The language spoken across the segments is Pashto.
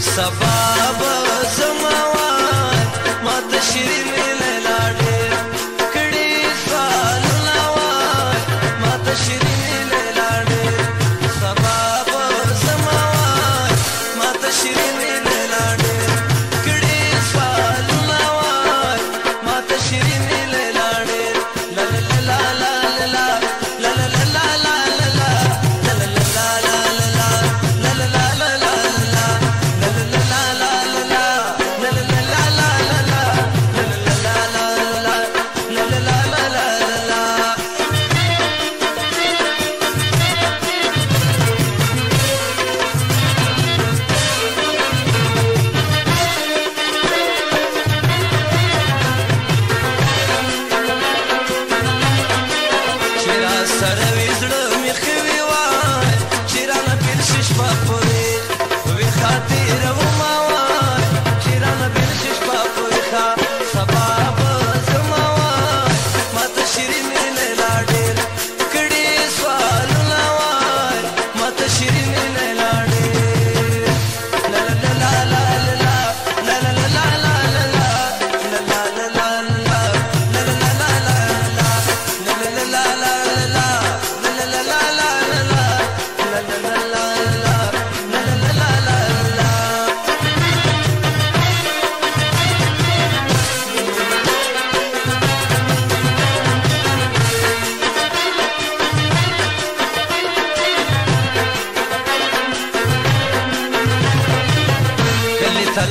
سبب زموات ما تشرین up for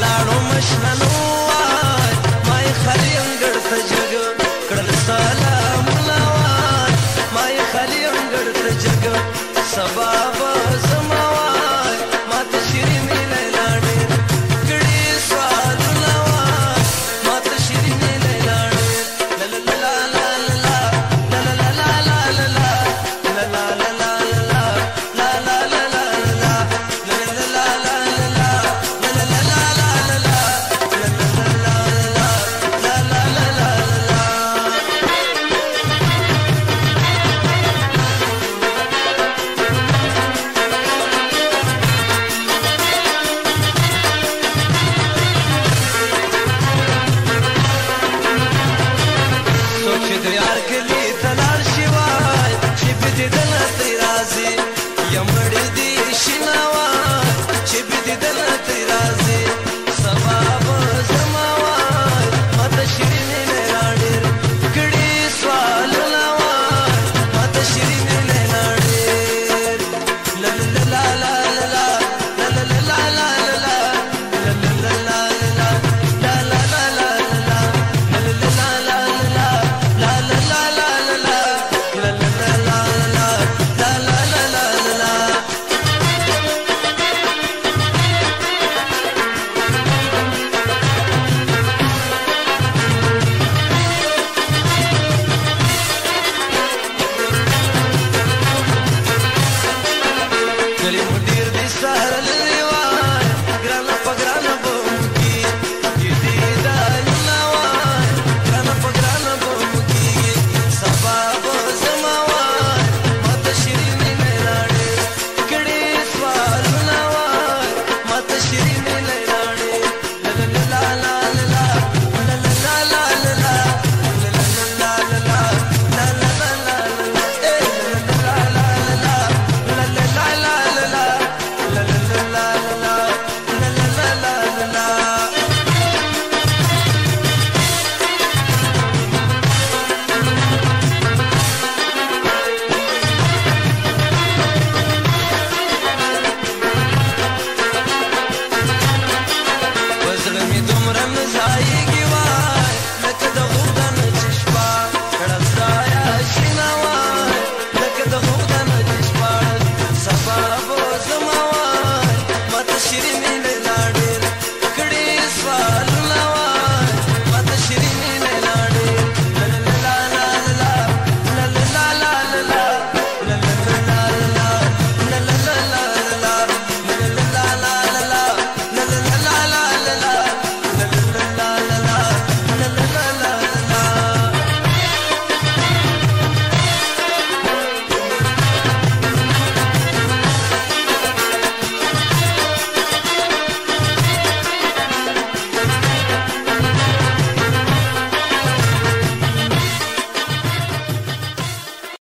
لاړو مشنو ما خالي انګړ ته جګ کړل سلام لاوا ما خالي انګړ ته جګ سبا de las